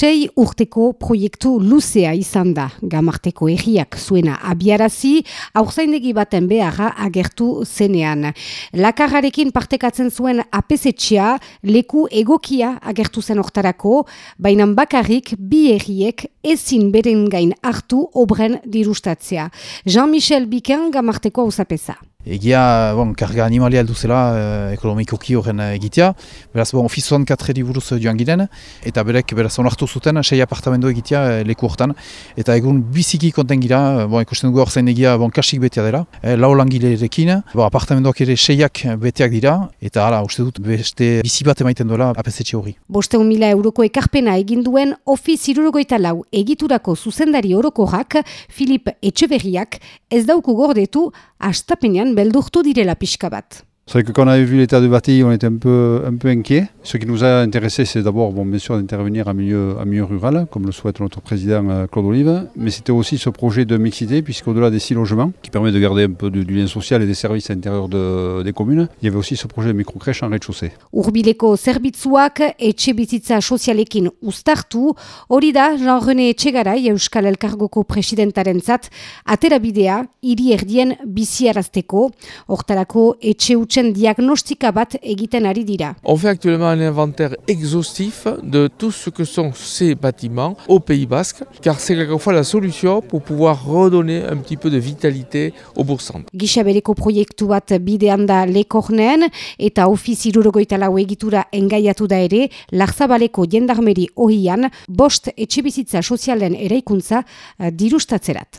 Sei urteko proiektu luzea izan da, gamarteko erriak zuena abiarazi, aurzaindegi baten beharra agertu zenean. Lakarrarekin partekatzen zuen apesetxea, leku egokia agertu zen hortarako, baina bakarrik bi erriek ezin beren gain hartu obren dirustatzea. Jean-Michel Biken gamarteko hausapesa. Egia, bon, karga animalia aldu zela eh, ekonomikoki horren eh, egitea. Beraz, bon, ofizuan katre buruz joan giren, eta berek, beraz, onartu zuten, sei apartamendu egitea eh, leku hortan. Eta egun biziki konten gira, eh, bon, ikusten dugu horzen egia, bon, kasik betea dela. Eh, lau langilerekin, bon, apartamenduak ere seiak beteak dira, eta hala, uste dut, beste bizi bat emaiten dola apesetxe hori. Bosteun mila euroko ekarpena egin duen ofiz irurogoita lau egiturako zuzendari orokorak Filip Etxeberriak ez dauku gordetu astapenean beldurtu direla pixka bat. C'est vrai que quand on avait vu l'état du bâti, on était un peu, un inquiet. Ce qui nous a intéressé, c'est d'abord, bon, bien sûr, d'intervenir en milieu, milieu rural, comme le souhaite notre président euh, Claude Olive, mais c'était aussi ce projet de mixité, puisqu'au-delà des six logements, qui permet de garder un peu du, lien social et des services à l'intérieur de, des communes, il y avait aussi ce projet de microcrèche en rez-de-chaussée. Urbileko zerbitzuak etxe bizitza sozialekin uztartu, hori Jean-René Etxegarai Euskal Elkargoko aterabidea hiri erdien biziarazteko, hortarako etxe utxen diagnostika bat egiten ari dira. On fait actuellement un inventaire exhaustif de tout ce que sont ces bâtiments au Pays Basque, car c'est quelquefois la solution pour pouvoir redonner un petit peu de vitalité au bourg-centre. Gisa bereko proiektu bat bidean da lekornean eta ofiz irurogoita lau egitura engaiatu da ere, Larzabaleko jendarmeri ohian, bost etxe bizitza sozialen eraikuntza eh, dirustatzerat.